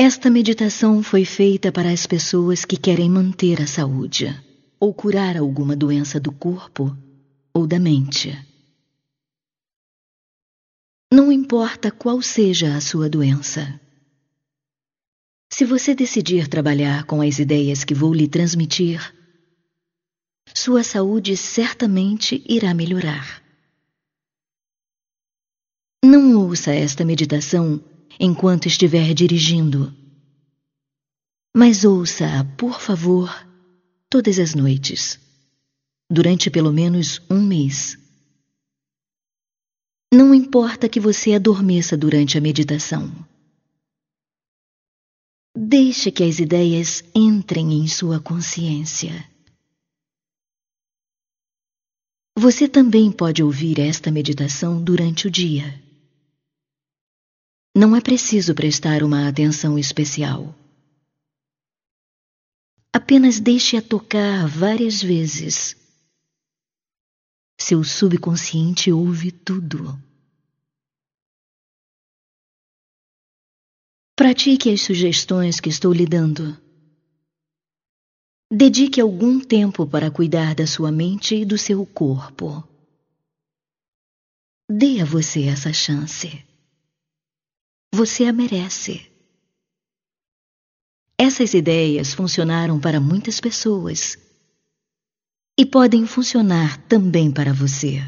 Esta meditação foi feita para as pessoas que querem manter a saúde ou curar alguma doença do corpo ou da mente. Não importa qual seja a sua doença. Se você decidir trabalhar com as ideias que vou lhe transmitir, sua saúde certamente irá melhorar. Não ouça esta meditação enquanto estiver dirigindo, mas ouça-a, por favor, todas as noites, durante pelo menos um mês. Não importa que você adormeça durante a meditação. Deixe que as ideias entrem em sua consciência. Você também pode ouvir esta meditação durante o dia. Não é preciso prestar uma atenção especial. Apenas deixe-a tocar várias vezes. Seu subconsciente ouve tudo. Pratique as sugestões que estou lhe dando. Dedique algum tempo para cuidar da sua mente e do seu corpo. Dê a você essa chance. Você a merece. Essas ideias funcionaram para muitas pessoas e podem funcionar também para você.